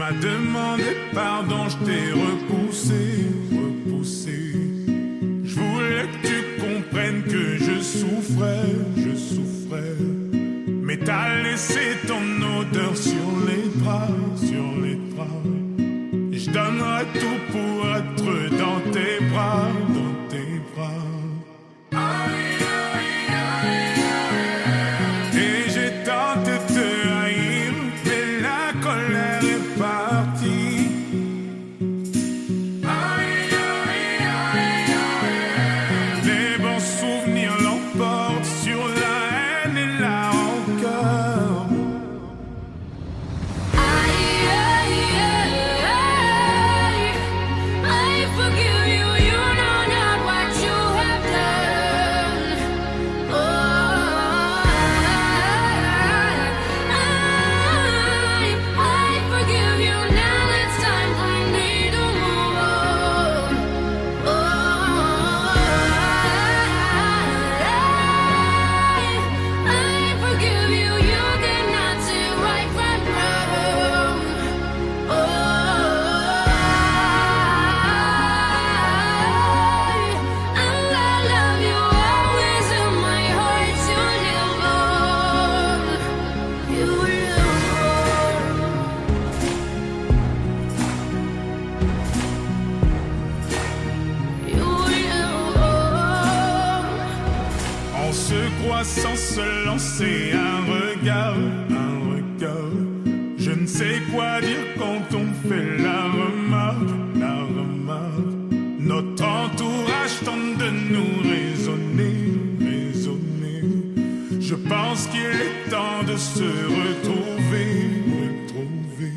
M'as demandé pardon, je t'ai repoussé, repoussé. Je voulais que tu comprennes que je souffrais, je souffrais. Mais t'as laissé ton odeur sur les draps, sur les draps. Je donnerai tout pour être dans tes bras, sans se lancer un regard, un regard. Je ne sais quoi dire quand on fait la remarque, la remarque. Notre entourage tente de nous raisonner, raisonner. Je pense qu'il est temps de se retrouver, retrouver.